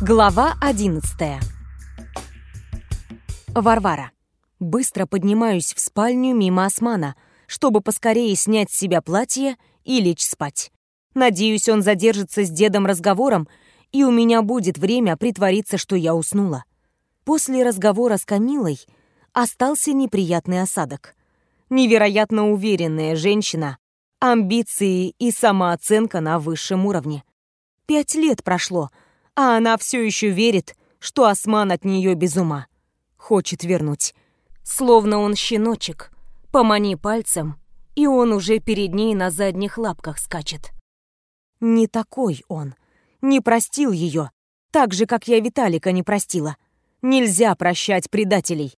Глава 11 Варвара. Быстро поднимаюсь в спальню мимо Османа, чтобы поскорее снять с себя платье и лечь спать. Надеюсь, он задержится с дедом разговором, и у меня будет время притвориться, что я уснула. После разговора с Камилой остался неприятный осадок. Невероятно уверенная женщина, амбиции и самооценка на высшем уровне. Пять лет прошло — а она все еще верит, что Осман от нее без ума. Хочет вернуть. Словно он щеночек. Помани пальцем, и он уже перед ней на задних лапках скачет. Не такой он. Не простил ее. Так же, как я Виталика не простила. Нельзя прощать предателей.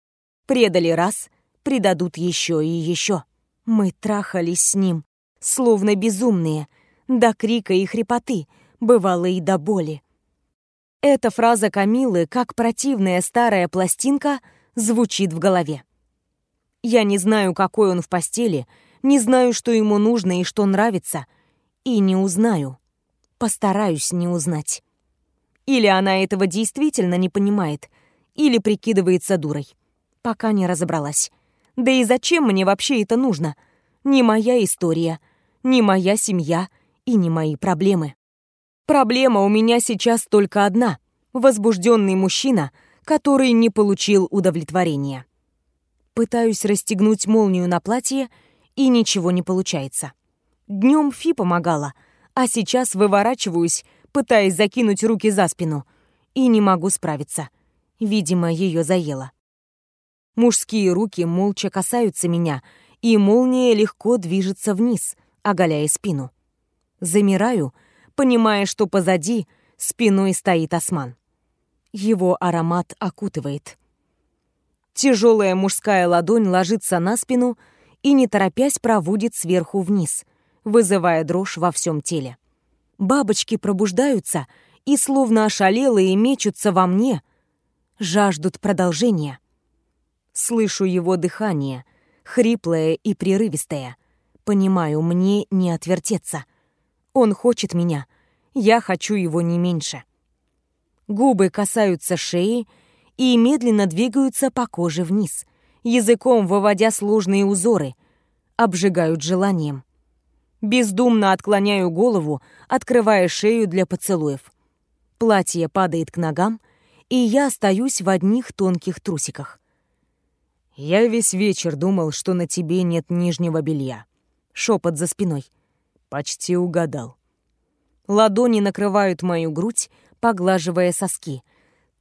Предали раз, предадут еще и еще. Мы трахались с ним, словно безумные, до крика и хрипоты, бывало и до боли. Эта фраза Камилы, как противная старая пластинка, звучит в голове. Я не знаю, какой он в постели, не знаю, что ему нужно и что нравится, и не узнаю. Постараюсь не узнать. Или она этого действительно не понимает, или прикидывается дурой. Пока не разобралась. Да и зачем мне вообще это нужно? Не моя история, не моя семья и не мои проблемы. Проблема у меня сейчас только одна — возбужденный мужчина, который не получил удовлетворения. Пытаюсь расстегнуть молнию на платье, и ничего не получается. Днем Фи помогала, а сейчас выворачиваюсь, пытаясь закинуть руки за спину, и не могу справиться. Видимо, ее заело. Мужские руки молча касаются меня, и молния легко движется вниз, оголяя спину. Замираю — понимая, что позади спиной стоит осман. Его аромат окутывает. Тяжелая мужская ладонь ложится на спину и, не торопясь, проводит сверху вниз, вызывая дрожь во всем теле. Бабочки пробуждаются и, словно ошалелые, мечутся во мне, жаждут продолжения. Слышу его дыхание, хриплое и прерывистое. Понимаю, мне не отвертеться — он хочет меня. Я хочу его не меньше. Губы касаются шеи и медленно двигаются по коже вниз, языком выводя сложные узоры, обжигают желанием. Бездумно отклоняю голову, открывая шею для поцелуев. Платье падает к ногам, и я остаюсь в одних тонких трусиках. «Я весь вечер думал, что на тебе нет нижнего белья». Шепот за спиной. Почти угадал. Ладони накрывают мою грудь, поглаживая соски.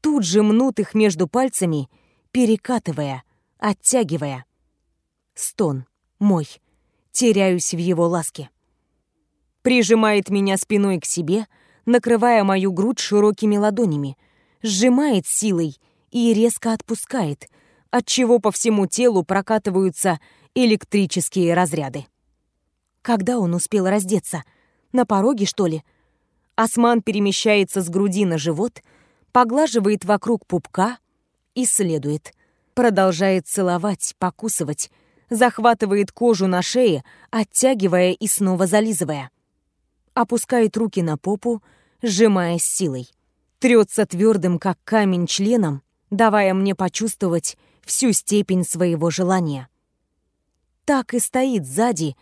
Тут же мнут их между пальцами, перекатывая, оттягивая. Стон. Мой. Теряюсь в его ласке. Прижимает меня спиной к себе, накрывая мою грудь широкими ладонями, сжимает силой и резко отпускает, отчего по всему телу прокатываются электрические разряды. Когда он успел раздеться? На пороге, что ли? Осман перемещается с груди на живот, поглаживает вокруг пупка, исследует. Продолжает целовать, покусывать, захватывает кожу на шее, оттягивая и снова зализывая. Опускает руки на попу, сжимая с силой. Трется твердым, как камень, членом, давая мне почувствовать всю степень своего желания. Так и стоит сзади,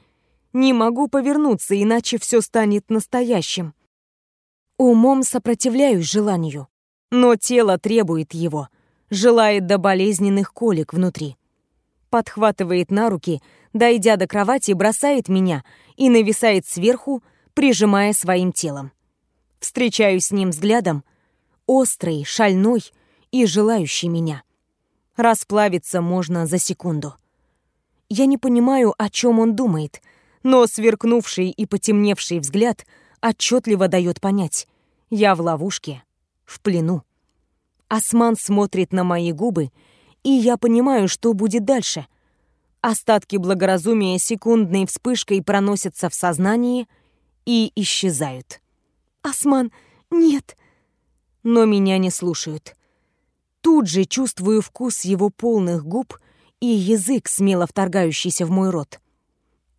не могу повернуться, иначе все станет настоящим. Умом сопротивляюсь желанию, но тело требует его, желает до болезненных колик внутри. Подхватывает на руки, дойдя до кровати, бросает меня и нависает сверху, прижимая своим телом. Встречаюсь с ним взглядом, острый, шальной и желающий меня. Расплавиться можно за секунду. Я не понимаю, о чем он думает — но сверкнувший и потемневший взгляд отчетливо дает понять. Я в ловушке, в плену. Осман смотрит на мои губы, и я понимаю, что будет дальше. Остатки благоразумия секундной вспышкой проносятся в сознании и исчезают. «Осман, нет!» Но меня не слушают. Тут же чувствую вкус его полных губ и язык, смело вторгающийся в мой рот.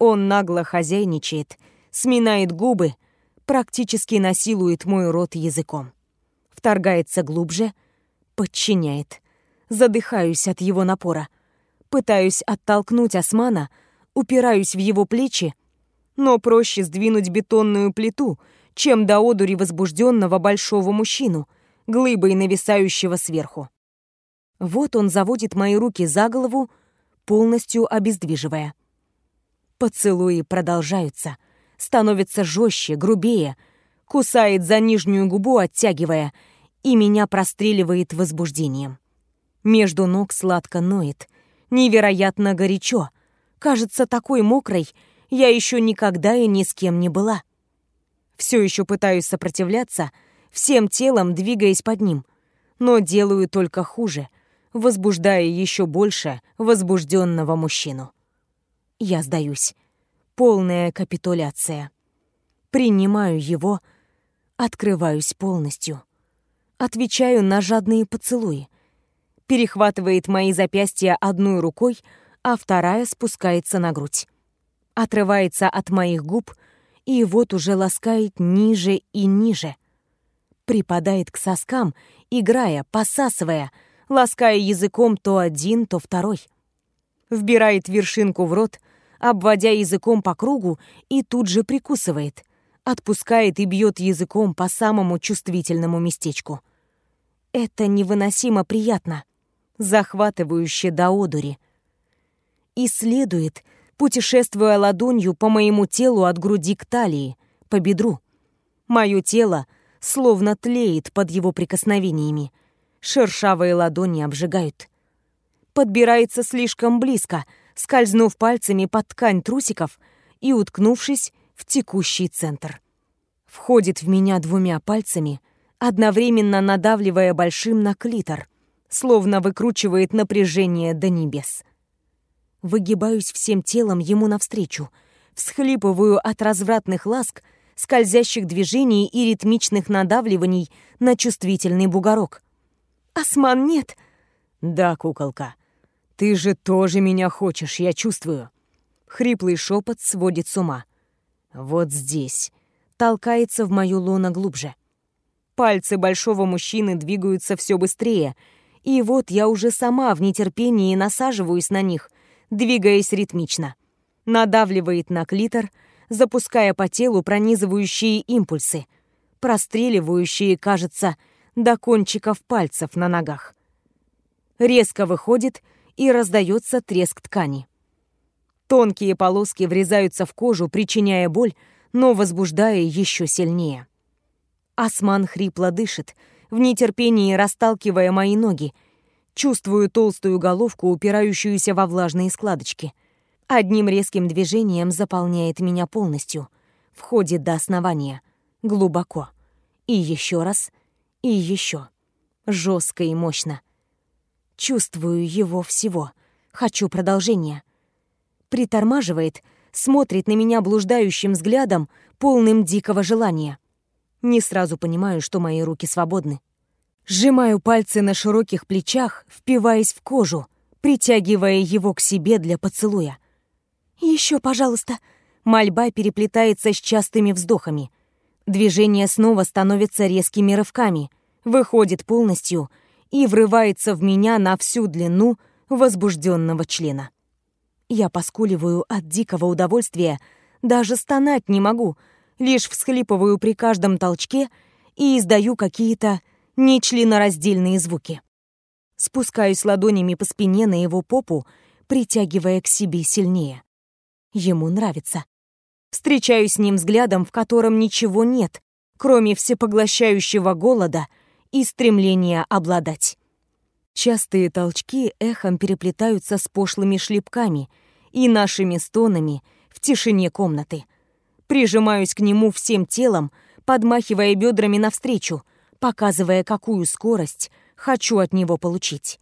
Он нагло хозяйничает, сминает губы, практически насилует мой рот языком. Вторгается глубже, подчиняет. Задыхаюсь от его напора. Пытаюсь оттолкнуть османа, упираюсь в его плечи, но проще сдвинуть бетонную плиту, чем до одури возбужденного большого мужчину, глыбой нависающего сверху. Вот он заводит мои руки за голову, полностью обездвиживая. Поцелуи продолжаются, становятся жестче, грубее, кусает за нижнюю губу, оттягивая, и меня простреливает возбуждением. Между ног сладко ноет, невероятно горячо. Кажется, такой мокрой я еще никогда и ни с кем не была. Все еще пытаюсь сопротивляться, всем телом двигаясь под ним, но делаю только хуже, возбуждая еще больше возбужденного мужчину. Я сдаюсь. Полная капитуляция. Принимаю его, открываюсь полностью. Отвечаю на жадные поцелуи. Перехватывает мои запястья одной рукой, а вторая спускается на грудь. Отрывается от моих губ и вот уже ласкает ниже и ниже. Припадает к соскам, играя, посасывая, лаская языком то один, то второй. Вбирает вершинку в рот, обводя языком по кругу и тут же прикусывает, отпускает и бьет языком по самому чувствительному местечку. Это невыносимо приятно, захватывающе до одури. Исследует, путешествуя ладонью по моему телу от груди к талии, по бедру. Мое тело словно тлеет под его прикосновениями. Шершавые ладони обжигают. Подбирается слишком близко — скользнув пальцами под ткань трусиков и уткнувшись в текущий центр. Входит в меня двумя пальцами, одновременно надавливая большим на клитор, словно выкручивает напряжение до небес. Выгибаюсь всем телом ему навстречу, всхлипываю от развратных ласк, скользящих движений и ритмичных надавливаний на чувствительный бугорок. «Осман, нет!» «Да, куколка», «Ты же тоже меня хочешь, я чувствую». Хриплый шепот сводит с ума. «Вот здесь». Толкается в мою лоно глубже. Пальцы большого мужчины двигаются все быстрее, и вот я уже сама в нетерпении насаживаюсь на них, двигаясь ритмично. Надавливает на клитор, запуская по телу пронизывающие импульсы, простреливающие, кажется, до кончиков пальцев на ногах. Резко выходит и раздается треск ткани. Тонкие полоски врезаются в кожу, причиняя боль, но возбуждая еще сильнее. Осман хрипло дышит, в нетерпении расталкивая мои ноги. Чувствую толстую головку, упирающуюся во влажные складочки. Одним резким движением заполняет меня полностью. Входит до основания. Глубоко. И еще раз. И еще. Жестко и мощно. Чувствую его всего. Хочу продолжения. Притормаживает, смотрит на меня блуждающим взглядом, полным дикого желания. Не сразу понимаю, что мои руки свободны. Сжимаю пальцы на широких плечах, впиваясь в кожу, притягивая его к себе для поцелуя. «Еще, пожалуйста!» Мольба переплетается с частыми вздохами. Движение снова становится резкими рывками, выходит полностью — и врывается в меня на всю длину возбужденного члена. Я поскуливаю от дикого удовольствия, даже стонать не могу, лишь всхлипываю при каждом толчке и издаю какие-то нечленораздельные звуки. Спускаюсь ладонями по спине на его попу, притягивая к себе сильнее. Ему нравится. Встречаюсь с ним взглядом, в котором ничего нет, кроме всепоглощающего голода — и стремление обладать. Частые толчки эхом переплетаются с пошлыми шлепками и нашими стонами в тишине комнаты. Прижимаюсь к нему всем телом, подмахивая бедрами навстречу, показывая, какую скорость хочу от него получить.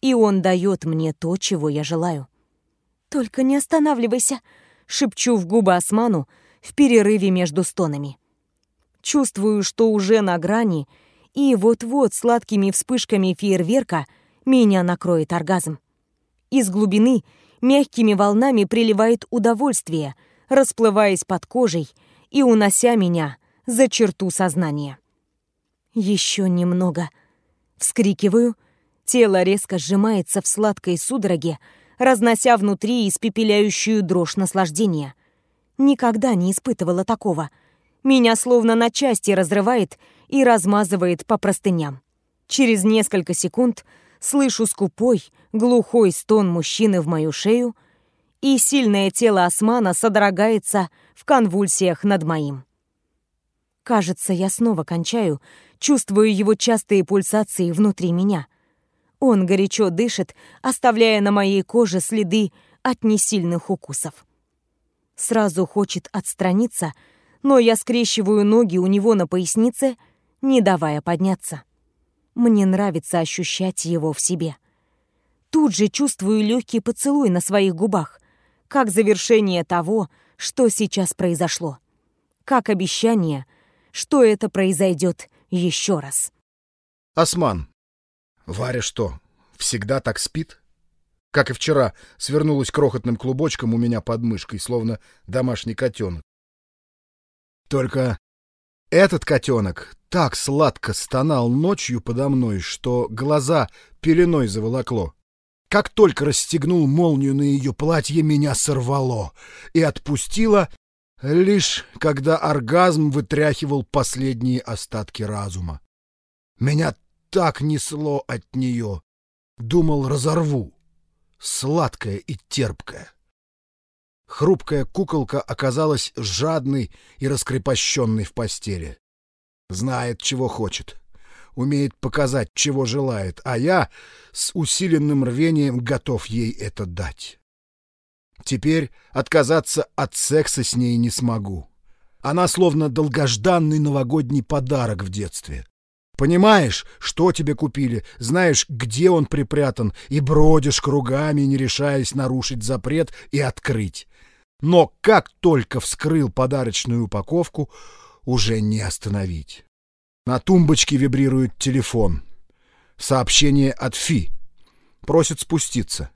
И он дает мне то, чего я желаю. «Только не останавливайся», — шепчу в губы Осману в перерыве между стонами. Чувствую, что уже на грани — и вот-вот сладкими вспышками фейерверка меня накроет оргазм. Из глубины мягкими волнами приливает удовольствие, расплываясь под кожей и унося меня за черту сознания. Еще немного. Вскрикиваю. Тело резко сжимается в сладкой судороге, разнося внутри испепеляющую дрожь наслаждения. Никогда не испытывала такого. Меня словно на части разрывает и размазывает по простыням. Через несколько секунд слышу скупой, глухой стон мужчины в мою шею, и сильное тело османа содрогается в конвульсиях над моим. Кажется, я снова кончаю, чувствую его частые пульсации внутри меня. Он горячо дышит, оставляя на моей коже следы от несильных укусов. Сразу хочет отстраниться, но я скрещиваю ноги у него на пояснице, не давая подняться. Мне нравится ощущать его в себе. Тут же чувствую легкий поцелуй на своих губах, как завершение того, что сейчас произошло. Как обещание, что это произойдет еще раз. Осман, Варя что, всегда так спит? Как и вчера, свернулась крохотным клубочком у меня под мышкой, словно домашний котенок. Только этот котенок так сладко стонал ночью подо мной, что глаза пеленой заволокло. Как только расстегнул молнию на ее платье, меня сорвало и отпустило, лишь когда оргазм вытряхивал последние остатки разума. Меня так несло от нее. Думал, разорву. Сладкая и терпкая. Хрупкая куколка оказалась жадной и раскрепощенной в постели. Знает, чего хочет. Умеет показать, чего желает, а я с усиленным рвением готов ей это дать. Теперь отказаться от секса с ней не смогу. Она словно долгожданный новогодний подарок в детстве. Понимаешь, что тебе купили, знаешь, где он припрятан, и бродишь кругами, не решаясь нарушить запрет и открыть. Но как только вскрыл подарочную упаковку, уже не остановить. На тумбочке вибрирует телефон. Сообщение от Фи. Просит спуститься.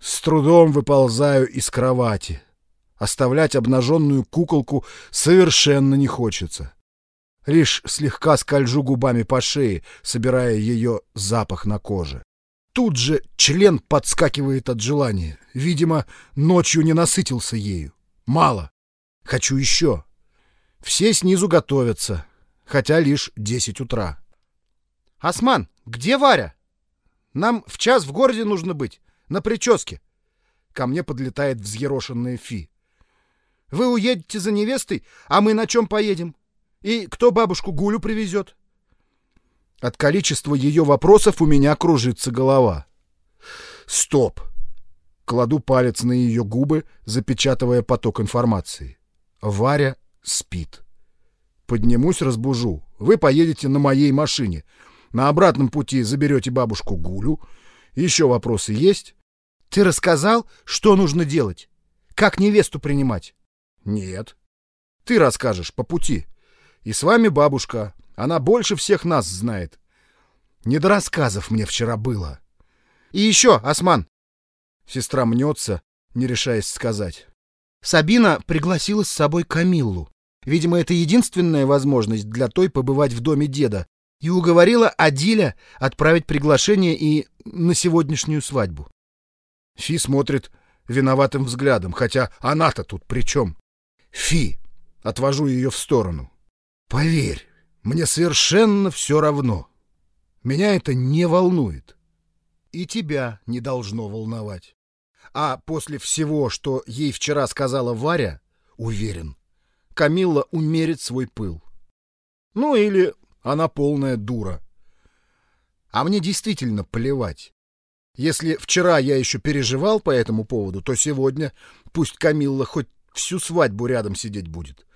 С трудом выползаю из кровати. Оставлять обнаженную куколку совершенно не хочется. Лишь слегка скольжу губами по шее, собирая ее запах на коже. Тут же член подскакивает от желания. Видимо, ночью не насытился ею. Мало. Хочу еще. Все снизу готовятся, хотя лишь десять утра. «Осман, где Варя? Нам в час в городе нужно быть, на прическе». Ко мне подлетает взъерошенная Фи. «Вы уедете за невестой, а мы на чем поедем? И кто бабушку Гулю привезет?» От количества ее вопросов у меня кружится голова. «Стоп!» Кладу палец на ее губы, запечатывая поток информации. Варя спит. Поднимусь, разбужу. Вы поедете на моей машине. На обратном пути заберете бабушку Гулю. Еще вопросы есть? Ты рассказал, что нужно делать? Как невесту принимать? Нет. Ты расскажешь по пути. И с вами бабушка. Она больше всех нас знает. Не до рассказов мне вчера было. И еще, Осман. Сестра мнется, не решаясь сказать. Сабина пригласила с собой Камиллу. Видимо, это единственная возможность для той побывать в доме деда. И уговорила Адиля отправить приглашение и на сегодняшнюю свадьбу. Фи смотрит виноватым взглядом, хотя она-то тут при чем? Фи! Отвожу ее в сторону. Поверь, мне совершенно все равно. Меня это не волнует. И тебя не должно волновать. А после всего, что ей вчера сказала Варя, уверен, Камилла умерит свой пыл. Ну или она полная дура. А мне действительно плевать. Если вчера я еще переживал по этому поводу, то сегодня пусть Камилла хоть всю свадьбу рядом сидеть будет.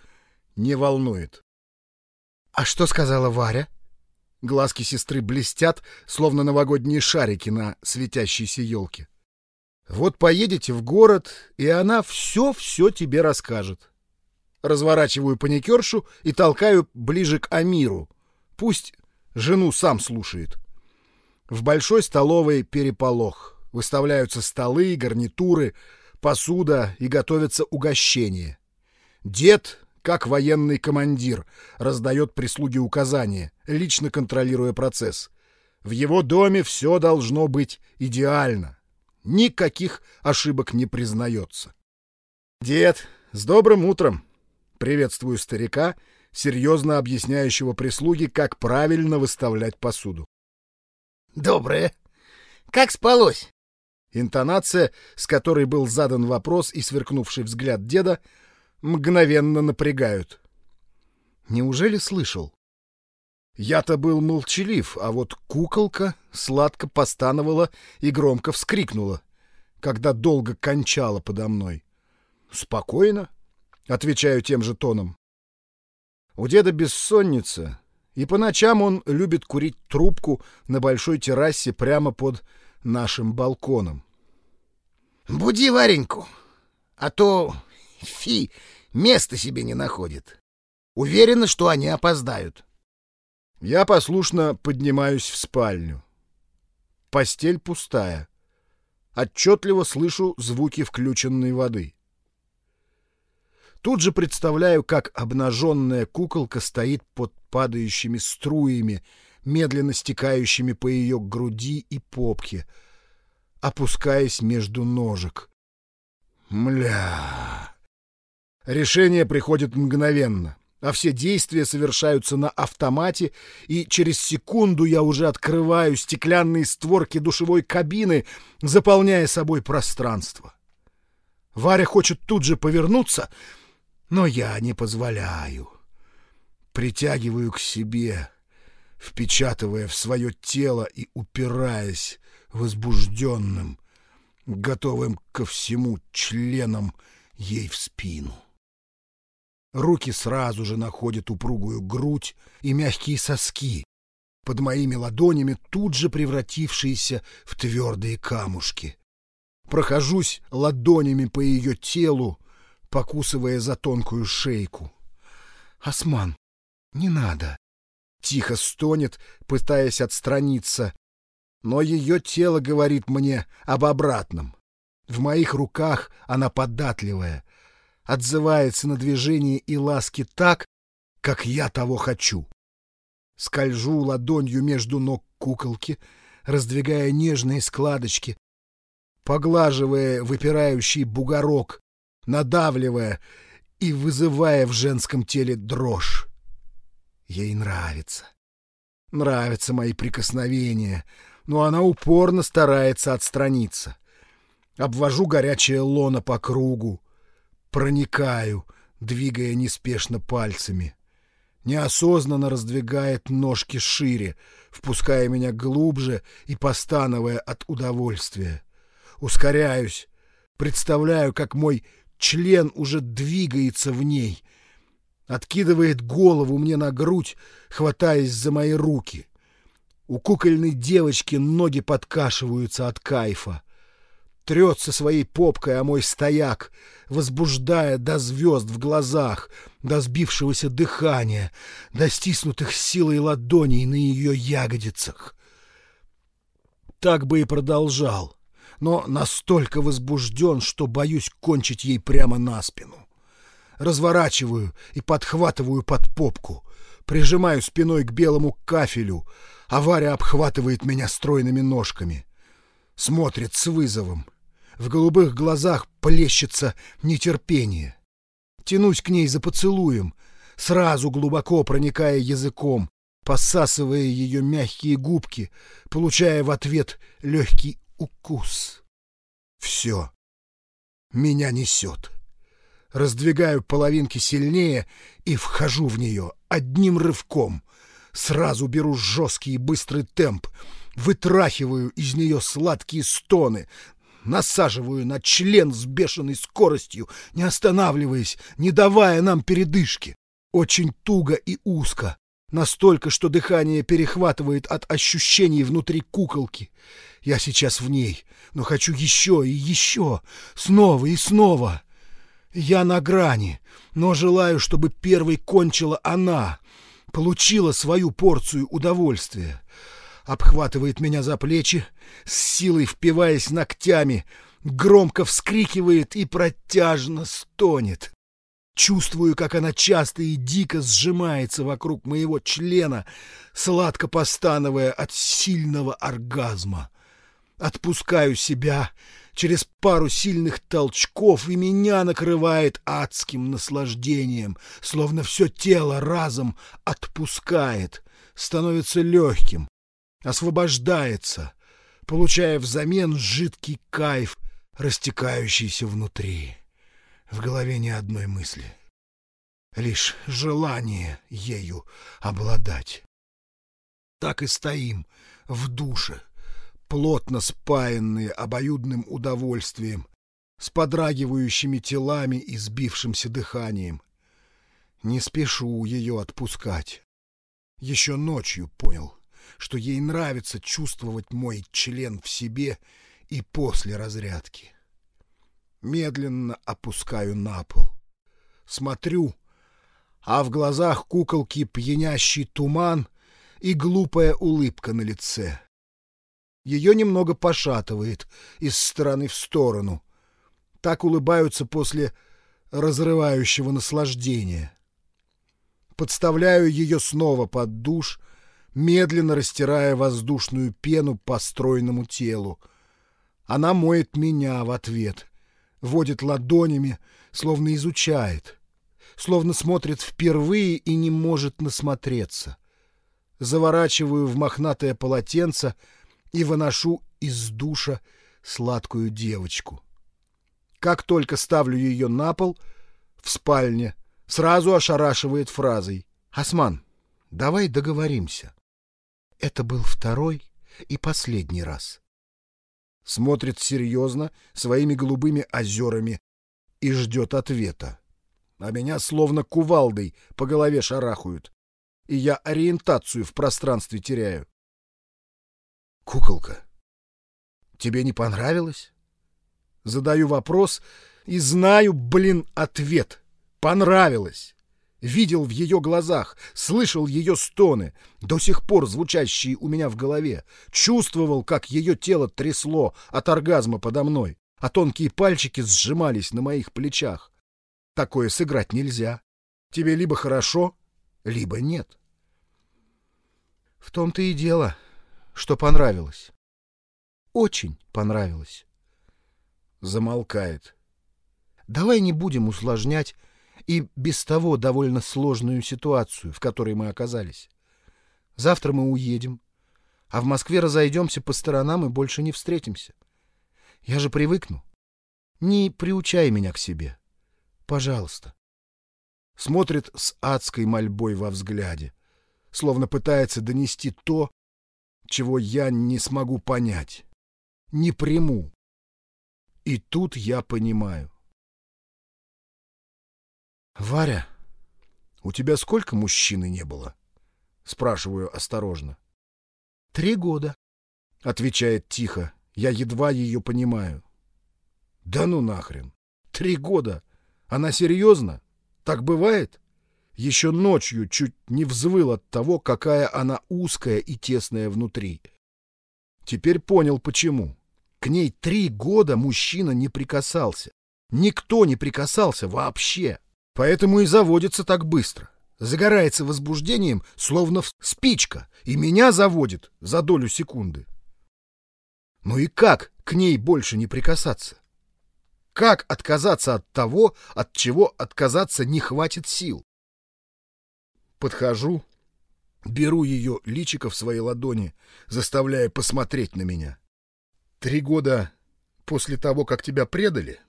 Не волнует. «А что сказала Варя?» Глазки сестры блестят, словно новогодние шарики на светящейся елке. «Вот поедете в город, и она все-все тебе расскажет». Разворачиваю паникершу и толкаю ближе к Амиру. Пусть жену сам слушает. В большой столовой переполох. Выставляются столы, гарнитуры, посуда и готовятся угощения. Дед как военный командир раздает прислуге указания, лично контролируя процесс. В его доме все должно быть идеально. Никаких ошибок не признается. «Дед, с добрым утром!» Приветствую старика, серьезно объясняющего прислуге, как правильно выставлять посуду. «Доброе. Как спалось?» Интонация, с которой был задан вопрос и сверкнувший взгляд деда, мгновенно напрягают. Неужели слышал? Я-то был молчалив, а вот куколка сладко постановала и громко вскрикнула, когда долго кончала подо мной. «Спокойно», — отвечаю тем же тоном. У деда бессонница, и по ночам он любит курить трубку на большой террасе прямо под нашим балконом. «Буди Вареньку, а то, фи, места себе не находит. Уверена, что они опоздают». Я послушно поднимаюсь в спальню. Постель пустая. Отчетливо слышу звуки включенной воды. Тут же представляю, как обнаженная куколка стоит под падающими струями, медленно стекающими по ее груди и попке, опускаясь между ножек. Мля. Решение приходит мгновенно, а все действия совершаются на автомате, и через секунду я уже открываю стеклянные створки душевой кабины, заполняя собой пространство. Варя хочет тут же повернуться, но я не позволяю. Притягиваю к себе, впечатывая в свое тело и упираясь возбужденным, готовым ко всему членом ей в спину. Руки сразу же находят упругую грудь и мягкие соски, под моими ладонями тут же превратившиеся в твердые камушки. Прохожусь ладонями по ее телу, покусывая за тонкую шейку. «Осман, не надо!» Тихо стонет, пытаясь отстраниться, но ее тело говорит мне об обратном. В моих руках она податливая, отзывается на движение и ласки так, как я того хочу. Скольжу ладонью между ног куколки, раздвигая нежные складочки, поглаживая выпирающий бугорок, надавливая и вызывая в женском теле дрожь. Ей нравится. Нравятся мои прикосновения, но она упорно старается отстраниться. Обвожу горячее лоно по кругу, проникаю, двигая неспешно пальцами. Неосознанно раздвигает ножки шире, впуская меня глубже и постановая от удовольствия. Ускоряюсь, представляю, как мой член уже двигается в ней, откидывает голову мне на грудь, хватаясь за мои руки. У кукольной девочки ноги подкашиваются от кайфа. Трется своей попкой о мой стояк, возбуждая до звезд в глазах, до сбившегося дыхания, до стиснутых силой ладоней на ее ягодицах. Так бы и продолжал, но настолько возбужден, что боюсь кончить ей прямо на спину разворачиваю и подхватываю под попку, прижимаю спиной к белому кафелю, а Варя обхватывает меня стройными ножками. Смотрит с вызовом. В голубых глазах плещется нетерпение. Тянусь к ней за поцелуем, сразу глубоко проникая языком, посасывая ее мягкие губки, получая в ответ легкий укус. Все. Меня несет раздвигаю половинки сильнее и вхожу в нее одним рывком. Сразу беру жесткий и быстрый темп, вытрахиваю из нее сладкие стоны, насаживаю на член с бешеной скоростью, не останавливаясь, не давая нам передышки. Очень туго и узко, настолько, что дыхание перехватывает от ощущений внутри куколки. Я сейчас в ней, но хочу еще и еще, снова и снова. Я на грани, но желаю, чтобы первой кончила она, получила свою порцию удовольствия. Обхватывает меня за плечи, с силой впиваясь ногтями, громко вскрикивает и протяжно стонет. Чувствую, как она часто и дико сжимается вокруг моего члена, сладко постановая от сильного оргазма. Отпускаю себя через пару сильных толчков, и меня накрывает адским наслаждением, словно все тело разом отпускает, становится легким, освобождается, получая взамен жидкий кайф, растекающийся внутри. В голове ни одной мысли. Лишь желание ею обладать. Так и стоим в душе, плотно спаянные обоюдным удовольствием, с подрагивающими телами и сбившимся дыханием. Не спешу ее отпускать. Еще ночью понял, что ей нравится чувствовать мой член в себе и после разрядки. Медленно опускаю на пол. Смотрю, а в глазах куколки пьянящий туман и глупая улыбка на лице. Ее немного пошатывает из стороны в сторону. Так улыбаются после разрывающего наслаждения. Подставляю ее снова под душ, медленно растирая воздушную пену по стройному телу. Она моет меня в ответ — водит ладонями, словно изучает, словно смотрит впервые и не может насмотреться. Заворачиваю в мохнатое полотенце и выношу из душа сладкую девочку. Как только ставлю ее на пол, в спальне, сразу ошарашивает фразой. «Осман, давай договоримся». Это был второй и последний раз смотрит серьезно своими голубыми озерами и ждет ответа. А меня словно кувалдой по голове шарахают, и я ориентацию в пространстве теряю. «Куколка, тебе не понравилось?» Задаю вопрос и знаю, блин, ответ. Понравилось видел в ее глазах, слышал ее стоны, до сих пор звучащие у меня в голове, чувствовал, как ее тело трясло от оргазма подо мной, а тонкие пальчики сжимались на моих плечах. Такое сыграть нельзя. Тебе либо хорошо, либо нет. В том-то и дело, что понравилось. Очень понравилось. Замолкает. Давай не будем усложнять и без того довольно сложную ситуацию, в которой мы оказались. Завтра мы уедем, а в Москве разойдемся по сторонам и больше не встретимся. Я же привыкну. Не приучай меня к себе. Пожалуйста. Смотрит с адской мольбой во взгляде, словно пытается донести то, чего я не смогу понять, не приму. И тут я понимаю. «Варя, у тебя сколько мужчины не было?» — спрашиваю осторожно. «Три года», — отвечает тихо. Я едва ее понимаю. «Да ну нахрен! Три года! Она серьезно? Так бывает?» Еще ночью чуть не взвыл от того, какая она узкая и тесная внутри. Теперь понял, почему. К ней три года мужчина не прикасался. Никто не прикасался вообще. Поэтому и заводится так быстро. Загорается возбуждением, словно спичка, и меня заводит за долю секунды. Ну и как к ней больше не прикасаться? Как отказаться от того, от чего отказаться не хватит сил? Подхожу, беру ее личико в свои ладони, заставляя посмотреть на меня. Три года после того, как тебя предали?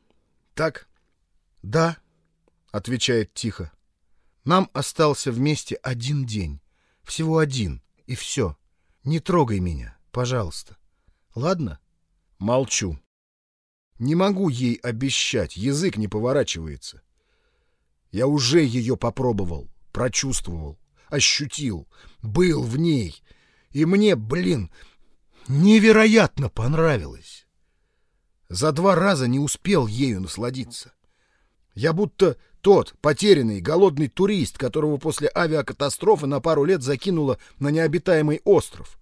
Так? Да, отвечает тихо. Нам остался вместе один день. Всего один. И все. Не трогай меня, пожалуйста. Ладно? Молчу. Не могу ей обещать, язык не поворачивается. Я уже ее попробовал, прочувствовал, ощутил, был в ней. И мне, блин, невероятно понравилось. За два раза не успел ею насладиться. Я будто тот потерянный, голодный турист, которого после авиакатастрофы на пару лет закинуло на необитаемый остров.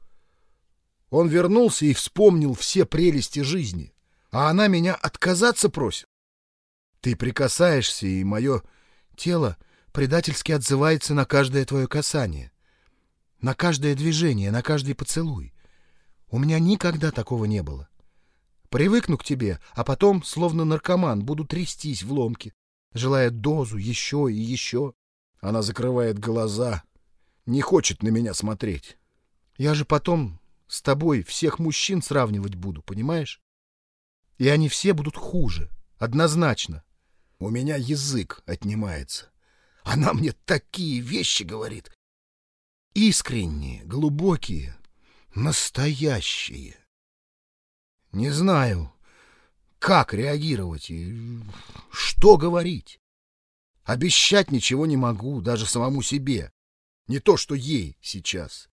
Он вернулся и вспомнил все прелести жизни. А она меня отказаться просит. Ты прикасаешься, и мое тело предательски отзывается на каждое твое касание, на каждое движение, на каждый поцелуй. У меня никогда такого не было. Привыкну к тебе, а потом, словно наркоман, буду трястись в ломке, желая дозу еще и еще. Она закрывает глаза, не хочет на меня смотреть. Я же потом с тобой всех мужчин сравнивать буду, понимаешь? И они все будут хуже, однозначно. У меня язык отнимается. Она мне такие вещи говорит. Искренние, глубокие, настоящие. Не знаю, как реагировать и что говорить. Обещать ничего не могу, даже самому себе. Не то, что ей сейчас.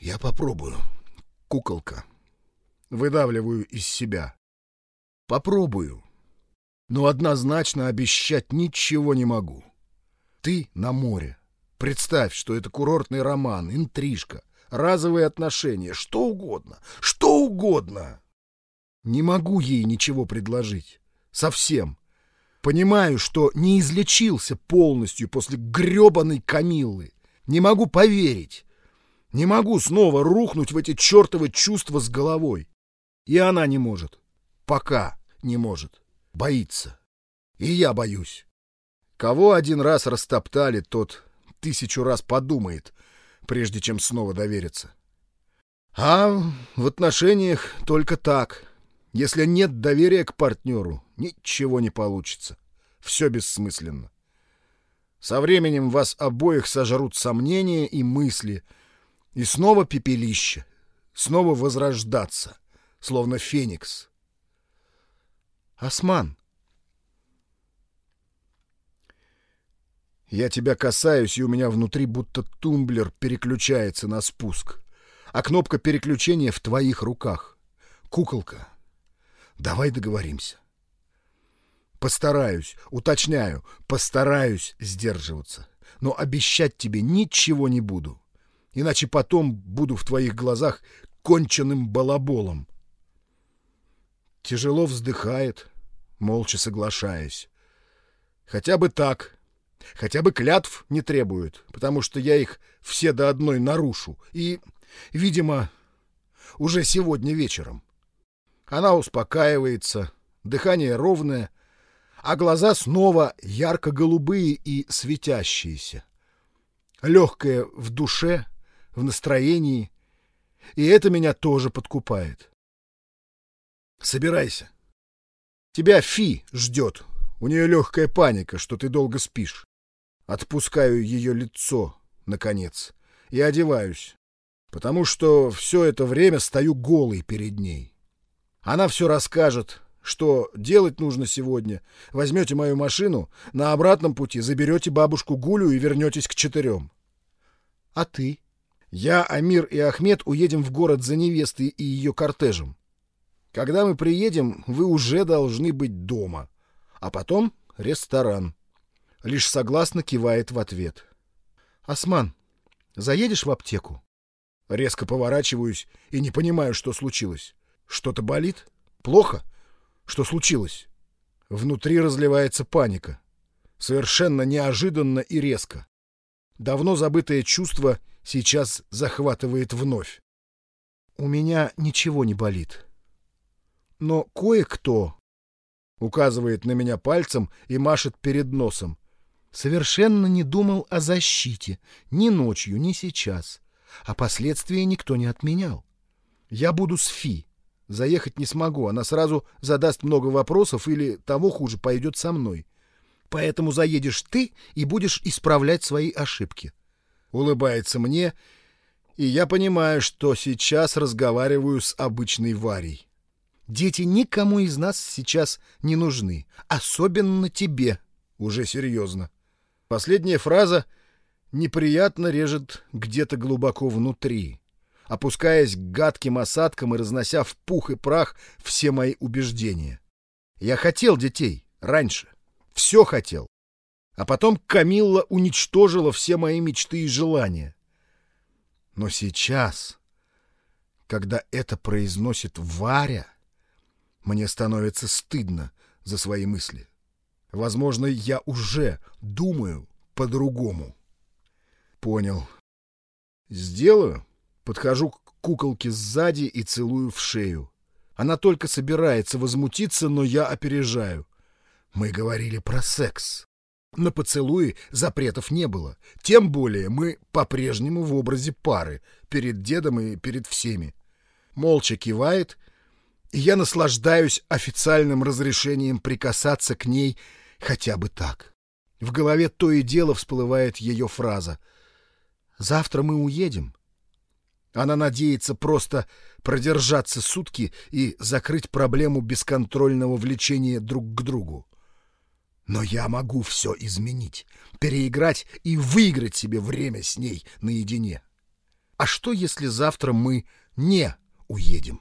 Я попробую, куколка. Выдавливаю из себя. Попробую. Но однозначно обещать ничего не могу. Ты на море. Представь, что это курортный роман, интрижка, разовые отношения, что угодно, что угодно. Не могу ей ничего предложить. Совсем. Понимаю, что не излечился полностью после гребаной Камиллы. Не могу поверить. Не могу снова рухнуть в эти чертовы чувства с головой. И она не может. Пока не может. Боится. И я боюсь. Кого один раз растоптали, тот тысячу раз подумает, прежде чем снова довериться. А в отношениях только так. Если нет доверия к партнеру, ничего не получится. Все бессмысленно. Со временем вас обоих сожрут сомнения и мысли, и снова пепелище, снова возрождаться, словно феникс. Осман. Я тебя касаюсь, и у меня внутри будто тумблер переключается на спуск, а кнопка переключения в твоих руках. Куколка. Давай договоримся. Постараюсь, уточняю, постараюсь сдерживаться. Но обещать тебе ничего не буду. Иначе потом буду в твоих глазах конченным балаболом. Тяжело вздыхает, молча соглашаясь. Хотя бы так. Хотя бы клятв не требует, потому что я их все до одной нарушу. И, видимо, уже сегодня вечером. Она успокаивается, дыхание ровное, а глаза снова ярко-голубые и светящиеся. Легкое в душе, в настроении, и это меня тоже подкупает. Собирайся. Тебя Фи ждет. У нее легкая паника, что ты долго спишь. Отпускаю ее лицо, наконец, и одеваюсь, потому что все это время стою голый перед ней. Она все расскажет, что делать нужно сегодня. Возьмете мою машину, на обратном пути заберете бабушку Гулю и вернетесь к четырем. А ты? Я, Амир и Ахмед уедем в город за невестой и ее кортежем. Когда мы приедем, вы уже должны быть дома. А потом ресторан. Лишь согласно кивает в ответ. Осман, заедешь в аптеку? Резко поворачиваюсь и не понимаю, что случилось. Что-то болит? Плохо? Что случилось? Внутри разливается паника. Совершенно неожиданно и резко. Давно забытое чувство сейчас захватывает вновь. У меня ничего не болит. Но кое-кто указывает на меня пальцем и машет перед носом. Совершенно не думал о защите ни ночью, ни сейчас. А последствия никто не отменял. Я буду с Фи, Заехать не смогу, она сразу задаст много вопросов или, того хуже, пойдет со мной. Поэтому заедешь ты и будешь исправлять свои ошибки. Улыбается мне, и я понимаю, что сейчас разговариваю с обычной Варей. Дети никому из нас сейчас не нужны, особенно тебе, уже серьезно. Последняя фраза неприятно режет где-то глубоко внутри опускаясь к гадким осадкам и разнося в пух и прах все мои убеждения. Я хотел детей раньше, все хотел. А потом Камилла уничтожила все мои мечты и желания. Но сейчас, когда это произносит Варя, мне становится стыдно за свои мысли. Возможно, я уже думаю по-другому. Понял. Сделаю. Подхожу к куколке сзади и целую в шею. Она только собирается возмутиться, но я опережаю. Мы говорили про секс. На поцелуи запретов не было. Тем более мы по-прежнему в образе пары, перед дедом и перед всеми. Молча кивает, и я наслаждаюсь официальным разрешением прикасаться к ней хотя бы так. В голове то и дело всплывает ее фраза. «Завтра мы уедем». Она надеется просто продержаться сутки и закрыть проблему бесконтрольного влечения друг к другу. Но я могу все изменить, переиграть и выиграть себе время с ней наедине. А что, если завтра мы не уедем?